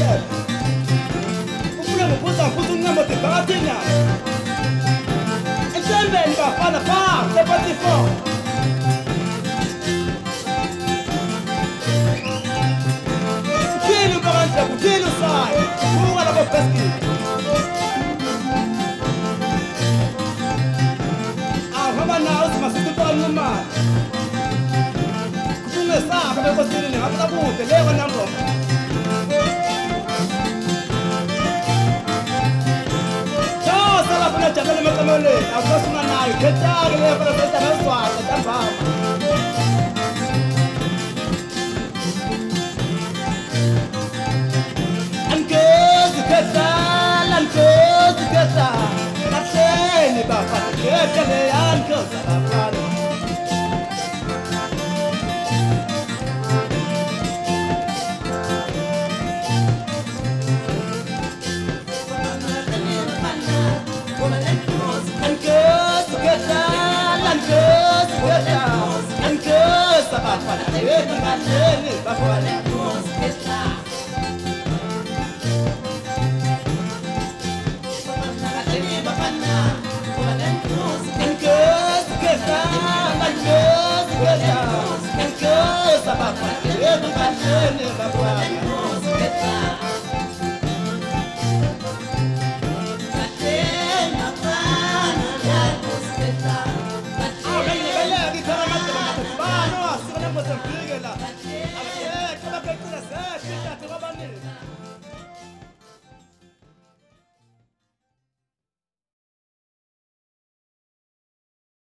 ya bichida ndege. Ukule mkuza kuzu ngamo te batina. Ejembe ni bafana pa sepati fo. Kilo baranja kilo sai. Kuwa na bopeski. ahamba nawo simasitutwanuma kutungesaka bekosini ningapela kude leko nangoma najabele emacamelweni akusasunga nayo khetake leyoperesetanaswata tambama angezi Marlene, Marlene, bajo está. Bapak,